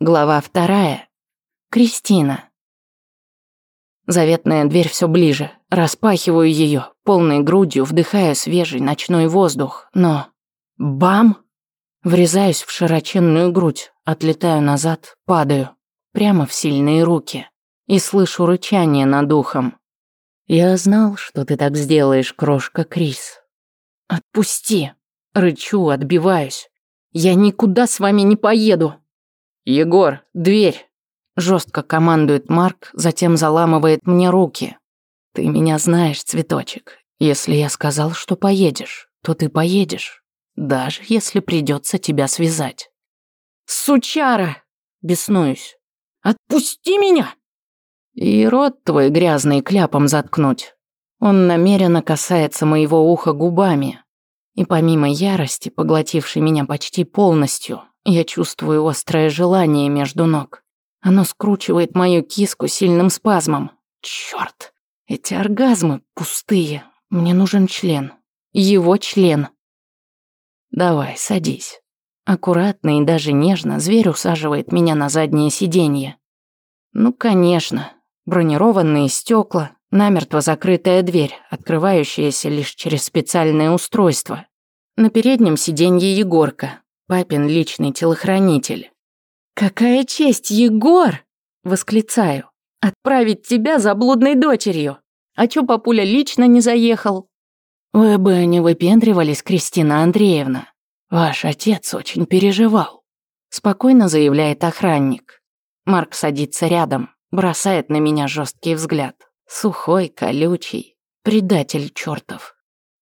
Глава вторая. Кристина. Заветная дверь все ближе. Распахиваю ее, полной грудью вдыхая свежий ночной воздух. Но... Бам! Врезаюсь в широченную грудь, отлетаю назад, падаю. Прямо в сильные руки. И слышу рычание над ухом. «Я знал, что ты так сделаешь, крошка Крис». «Отпусти!» Рычу, отбиваюсь. «Я никуда с вами не поеду!» «Егор, дверь!» Жестко командует Марк, затем заламывает мне руки. «Ты меня знаешь, цветочек. Если я сказал, что поедешь, то ты поедешь. Даже если придется тебя связать». «Сучара!» – беснуюсь. «Отпусти меня!» И рот твой грязный кляпом заткнуть. Он намеренно касается моего уха губами. И помимо ярости, поглотившей меня почти полностью, я чувствую острое желание между ног. Оно скручивает мою киску сильным спазмом. Чёрт! Эти оргазмы пустые. Мне нужен член. Его член. Давай, садись. Аккуратно и даже нежно зверь усаживает меня на заднее сиденье. Ну, конечно, Бронированные стекла, намертво закрытая дверь, открывающаяся лишь через специальное устройство. На переднем сиденье Егорка, папин личный телохранитель. «Какая честь, Егор!» – восклицаю. «Отправить тебя за блудной дочерью! А чё папуля лично не заехал?» «Вы бы не выпендривались, Кристина Андреевна. Ваш отец очень переживал», – спокойно заявляет охранник. Марк садится рядом, бросает на меня жесткий взгляд. Сухой, колючий, предатель чертов.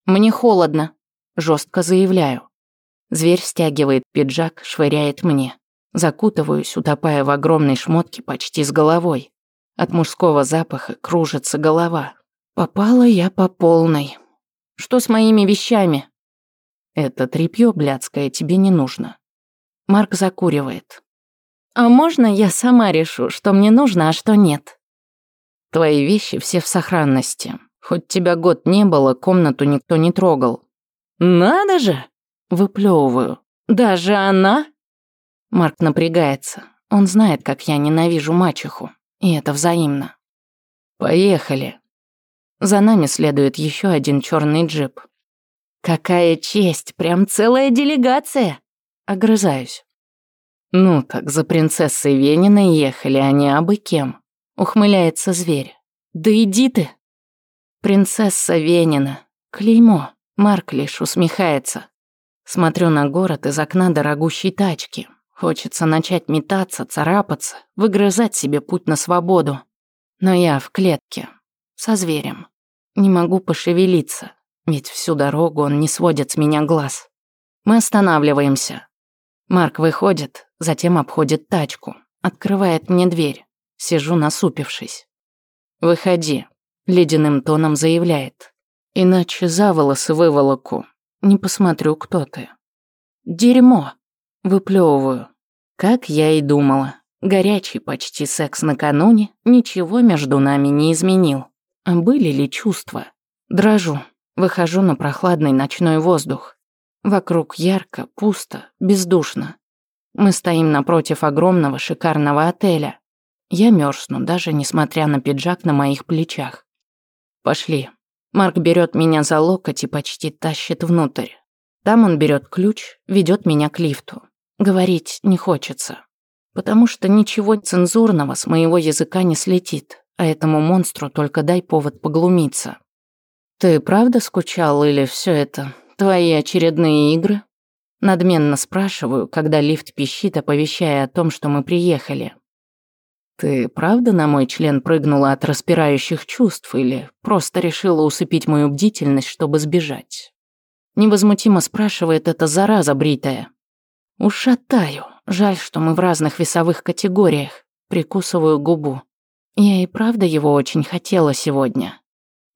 Мне холодно, жестко заявляю. Зверь стягивает пиджак, швыряет мне. Закутываюсь, утопая в огромной шмотке почти с головой. От мужского запаха кружится голова. Попала я по полной. Что с моими вещами? Это тряпьё блядское тебе не нужно. Марк закуривает. А можно я сама решу, что мне нужно, а что нет? Твои вещи все в сохранности. Хоть тебя год не было, комнату никто не трогал. Надо же! Выплевываю. Даже она? Марк напрягается. Он знает, как я ненавижу мачеху. И это взаимно. Поехали. За нами следует еще один черный джип. Какая честь, прям целая делегация. Огрызаюсь. «Ну так, за принцессой Вениной ехали, а не абы кем», — ухмыляется зверь. «Да иди ты!» «Принцесса Венина. Клеймо». Марк лишь усмехается. Смотрю на город из окна дорогущей тачки. Хочется начать метаться, царапаться, выгрызать себе путь на свободу. Но я в клетке. Со зверем. Не могу пошевелиться, ведь всю дорогу он не сводит с меня глаз. Мы останавливаемся. Марк выходит, затем обходит тачку, открывает мне дверь. Сижу насупившись. «Выходи», — ледяным тоном заявляет. «Иначе за волосы выволоку. Не посмотрю, кто ты». «Дерьмо», — выплевываю. Как я и думала. Горячий почти секс накануне ничего между нами не изменил. Были ли чувства? Дрожу. Выхожу на прохладный ночной воздух. Вокруг ярко, пусто, бездушно. Мы стоим напротив огромного шикарного отеля. Я мерзну, даже несмотря на пиджак на моих плечах. Пошли. Марк берет меня за локоть и почти тащит внутрь. Там он берет ключ, ведет меня к лифту. Говорить не хочется. Потому что ничего цензурного с моего языка не слетит, а этому монстру только дай повод поглумиться. Ты правда скучал или все это «Твои очередные игры?» Надменно спрашиваю, когда лифт пищит, оповещая о том, что мы приехали. «Ты правда на мой член прыгнула от распирающих чувств или просто решила усыпить мою бдительность, чтобы сбежать?» Невозмутимо спрашивает эта зараза бритая. Ушатаю. Жаль, что мы в разных весовых категориях. Прикусываю губу. Я и правда его очень хотела сегодня.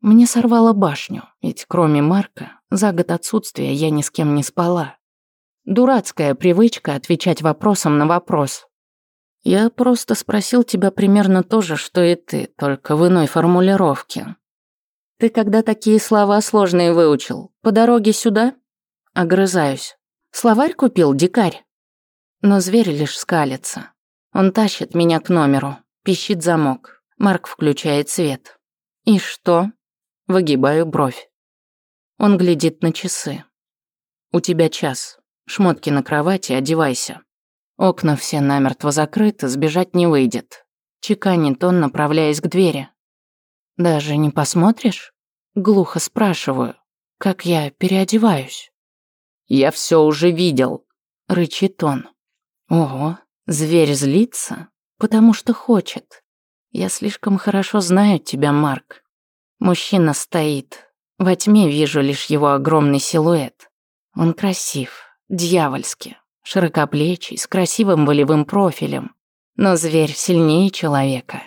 Мне сорвало башню, ведь кроме Марка, за год отсутствия я ни с кем не спала. Дурацкая привычка отвечать вопросом на вопрос. Я просто спросил тебя примерно то же, что и ты, только в иной формулировке. Ты когда такие слова сложные выучил? По дороге сюда? Огрызаюсь. Словарь купил, дикарь. Но зверь лишь скалится. Он тащит меня к номеру, пищит замок. Марк включает свет. «И что?» Выгибаю бровь. Он глядит на часы. «У тебя час. Шмотки на кровати, одевайся. Окна все намертво закрыты, сбежать не выйдет». Чеканит он, направляясь к двери. «Даже не посмотришь?» Глухо спрашиваю, как я переодеваюсь. «Я все уже видел», — рычит он. «Ого, зверь злится, потому что хочет. Я слишком хорошо знаю тебя, Марк. Мужчина стоит. Во тьме вижу лишь его огромный силуэт. Он красив, дьявольски, широкоплечий, с красивым волевым профилем. Но зверь сильнее человека.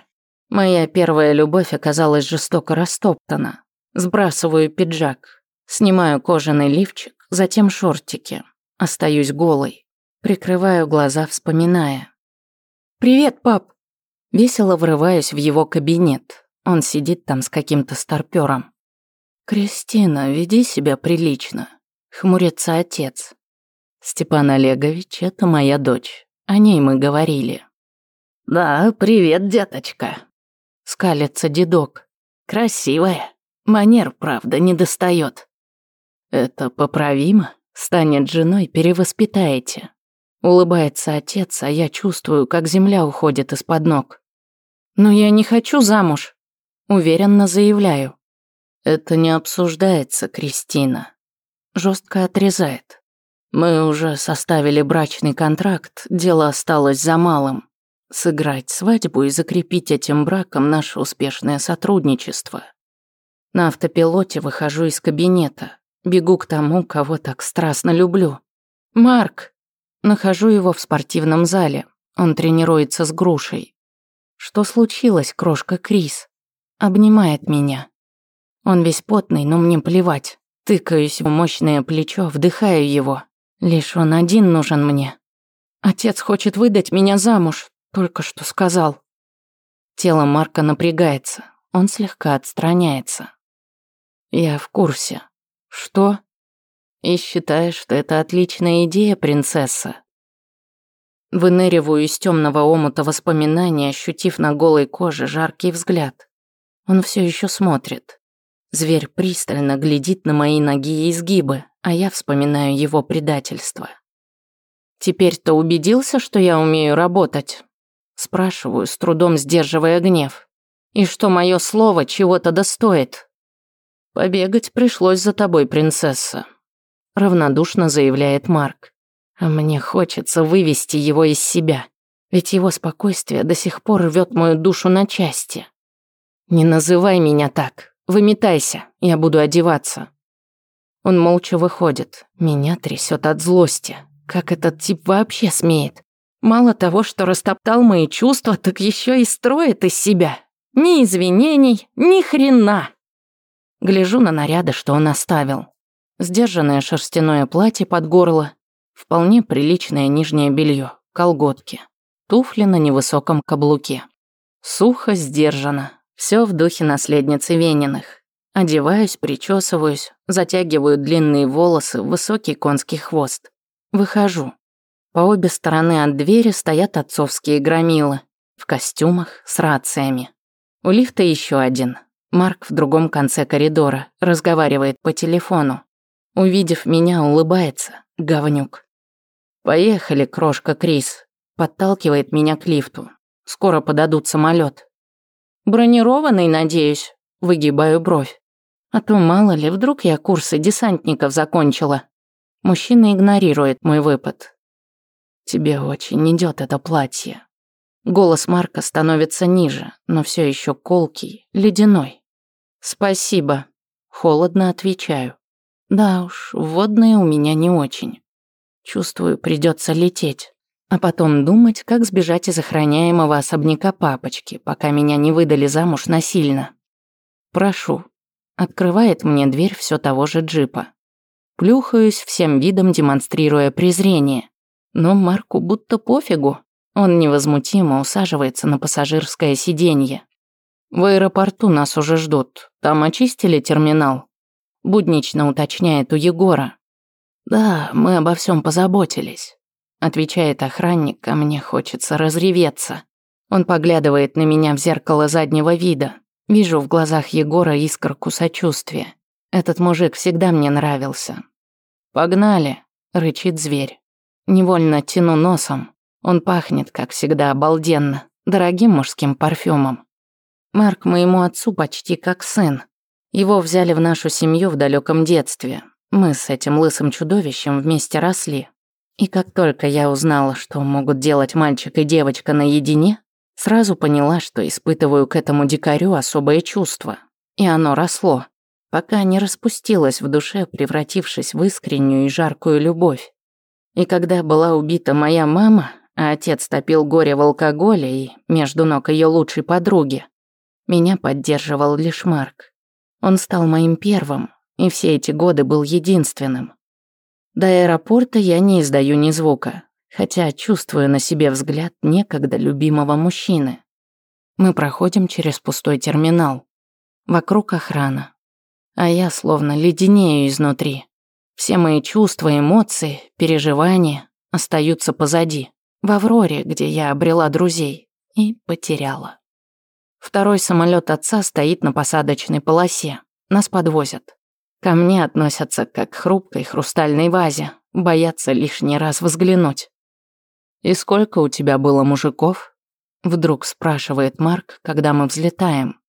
Моя первая любовь оказалась жестоко растоптана. Сбрасываю пиджак, снимаю кожаный лифчик, затем шортики. Остаюсь голой. Прикрываю глаза, вспоминая. «Привет, пап!» Весело врываюсь в его кабинет. Он сидит там с каким-то старпёром. «Кристина, веди себя прилично», — хмурится отец. «Степан Олегович, это моя дочь. О ней мы говорили». «Да, привет, деточка», — скалится дедок. «Красивая. Манер, правда, не достает. «Это поправимо? Станет женой, перевоспитаете». Улыбается отец, а я чувствую, как земля уходит из-под ног. «Но я не хочу замуж», — уверенно заявляю. «Это не обсуждается, Кристина». Жестко отрезает. «Мы уже составили брачный контракт, дело осталось за малым. Сыграть свадьбу и закрепить этим браком наше успешное сотрудничество». На автопилоте выхожу из кабинета, бегу к тому, кого так страстно люблю. «Марк!» Нахожу его в спортивном зале. Он тренируется с грушей. Что случилось, крошка Крис? Обнимает меня. Он весь потный, но мне плевать. Тыкаюсь в мощное плечо, вдыхаю его. Лишь он один нужен мне. Отец хочет выдать меня замуж, только что сказал. Тело Марка напрягается. Он слегка отстраняется. Я в курсе. Что? И считаешь, что это отличная идея, принцесса? Выныриваю из темного омута воспоминаний, ощутив на голой коже жаркий взгляд. Он все еще смотрит. Зверь пристально глядит на мои ноги и изгибы, а я вспоминаю его предательство. «Теперь-то убедился, что я умею работать?» Спрашиваю, с трудом сдерживая гнев. «И что мое слово чего-то достоит?» «Побегать пришлось за тобой, принцесса», — равнодушно заявляет Марк. А мне хочется вывести его из себя, ведь его спокойствие до сих пор рвет мою душу на части. «Не называй меня так. Выметайся, я буду одеваться». Он молча выходит. Меня трясет от злости. Как этот тип вообще смеет? Мало того, что растоптал мои чувства, так еще и строит из себя. Ни извинений, ни хрена. Гляжу на наряды, что он оставил. Сдержанное шерстяное платье под горло, Вполне приличное нижнее белье, колготки, туфли на невысоком каблуке. Сухо, сдержанно, все в духе наследницы Вениных. Одеваюсь, причесываюсь, затягиваю длинные волосы в высокий конский хвост. Выхожу. По обе стороны от двери стоят отцовские громилы в костюмах с рациями. У лифта еще один. Марк в другом конце коридора разговаривает по телефону. Увидев меня, улыбается. Говнюк. «Поехали, крошка Крис», подталкивает меня к лифту. Скоро подадут самолет. «Бронированный, надеюсь?» Выгибаю бровь. А то мало ли, вдруг я курсы десантников закончила. Мужчина игнорирует мой выпад. «Тебе очень идет это платье». Голос Марка становится ниже, но все еще колкий, ледяной. «Спасибо», — холодно отвечаю. «Да уж, водные у меня не очень». Чувствую, придется лететь. А потом думать, как сбежать из охраняемого особняка папочки, пока меня не выдали замуж насильно. Прошу. Открывает мне дверь все того же джипа. Плюхаюсь всем видом, демонстрируя презрение. Но Марку будто пофигу. Он невозмутимо усаживается на пассажирское сиденье. В аэропорту нас уже ждут. Там очистили терминал. Буднично уточняет у Егора. Да, мы обо всем позаботились. отвечает охранник, а мне хочется разреветься. Он поглядывает на меня в зеркало заднего вида. Вижу в глазах Егора искорку сочувствия. Этот мужик всегда мне нравился. «Погнали», — рычит зверь. Невольно тяну носом. Он пахнет, как всегда, обалденно, дорогим мужским парфюмом. Марк моему отцу почти как сын. Его взяли в нашу семью в далеком детстве. Мы с этим лысым чудовищем вместе росли. И как только я узнала, что могут делать мальчик и девочка наедине, сразу поняла, что испытываю к этому дикарю особое чувство. И оно росло, пока не распустилось в душе, превратившись в искреннюю и жаркую любовь. И когда была убита моя мама, а отец топил горе в алкоголе и между ног ее лучшей подруги, меня поддерживал лишь Марк. Он стал моим первым, и все эти годы был единственным. До аэропорта я не издаю ни звука, хотя чувствую на себе взгляд некогда любимого мужчины. Мы проходим через пустой терминал. Вокруг охрана. А я словно леденею изнутри. Все мои чувства, эмоции, переживания остаются позади. В Авроре, где я обрела друзей и потеряла. Второй самолет отца стоит на посадочной полосе. Нас подвозят. Ко мне относятся как к хрупкой хрустальной вазе, боятся лишний раз взглянуть. «И сколько у тебя было мужиков?» Вдруг спрашивает Марк, когда мы взлетаем.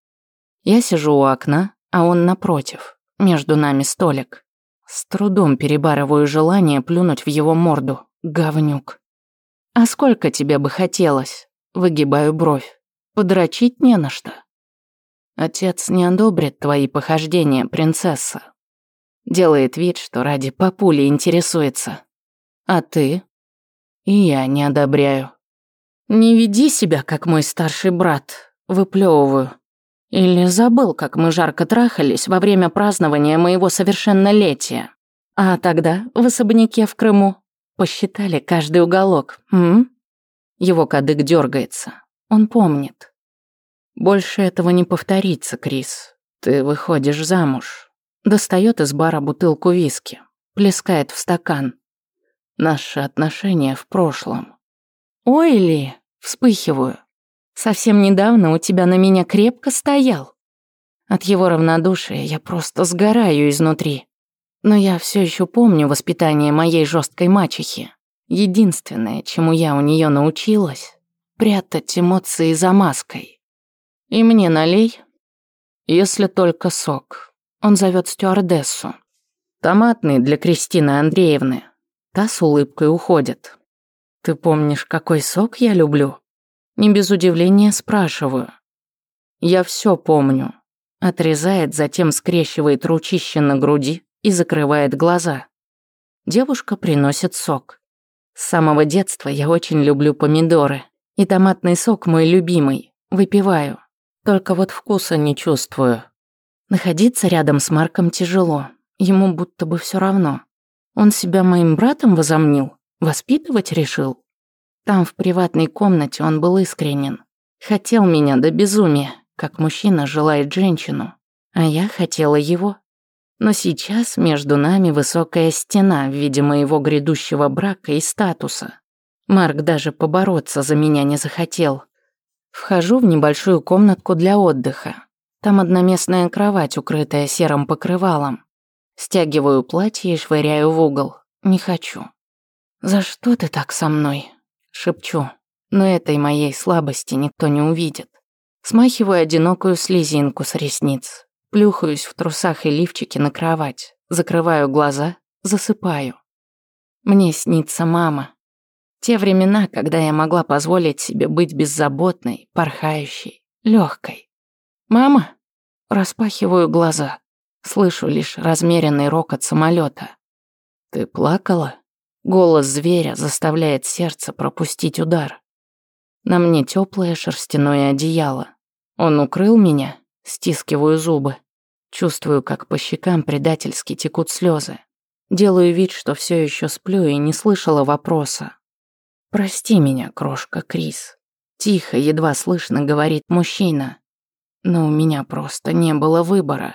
Я сижу у окна, а он напротив. Между нами столик. С трудом перебарываю желание плюнуть в его морду. Говнюк. «А сколько тебе бы хотелось?» Выгибаю бровь. «Подрочить не на что». «Отец не одобрит твои похождения, принцесса». Делает вид, что ради папули интересуется. «А ты?» «И я не одобряю». «Не веди себя, как мой старший брат», выплевываю. Или забыл, как мы жарко трахались во время празднования моего совершеннолетия. А тогда, в особняке в Крыму, посчитали каждый уголок, м? Его кадык дергается. Он помнит. Больше этого не повторится, Крис. Ты выходишь замуж. Достает из бара бутылку виски. Плескает в стакан. Наши отношения в прошлом. Ой ли, вспыхиваю. Совсем недавно у тебя на меня крепко стоял. От его равнодушия я просто сгораю изнутри. Но я все еще помню воспитание моей жесткой мачехи. Единственное, чему я у нее научилась, прятать эмоции за маской. И мне налей, если только сок. Он зовет стюардессу. Томатный для Кристины Андреевны. Та с улыбкой уходит. Ты помнишь, какой сок я люблю? Не без удивления спрашиваю. «Я все помню». Отрезает, затем скрещивает ручище на груди и закрывает глаза. Девушка приносит сок. С самого детства я очень люблю помидоры. И томатный сок мой любимый. Выпиваю. Только вот вкуса не чувствую. Находиться рядом с Марком тяжело. Ему будто бы все равно. Он себя моим братом возомнил? Воспитывать решил? Там, в приватной комнате, он был искренен. Хотел меня до безумия, как мужчина желает женщину. А я хотела его. Но сейчас между нами высокая стена в виде моего грядущего брака и статуса. Марк даже побороться за меня не захотел. Вхожу в небольшую комнатку для отдыха. Там одноместная кровать, укрытая серым покрывалом. Стягиваю платье и швыряю в угол. Не хочу. «За что ты так со мной?» Шепчу, но этой моей слабости никто не увидит. Смахиваю одинокую слезинку с ресниц, плюхаюсь в трусах и лифчике на кровать, закрываю глаза, засыпаю. Мне снится мама. Те времена, когда я могла позволить себе быть беззаботной, порхающей, легкой. «Мама?» Распахиваю глаза. Слышу лишь размеренный рокот самолета. «Ты плакала?» Голос зверя заставляет сердце пропустить удар. На мне теплое шерстяное одеяло. Он укрыл меня, стискиваю зубы. Чувствую, как по щекам предательски текут слезы. Делаю вид, что все еще сплю и не слышала вопроса. «Прости меня, крошка Крис». Тихо, едва слышно говорит мужчина. Но у меня просто не было выбора.